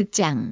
극장.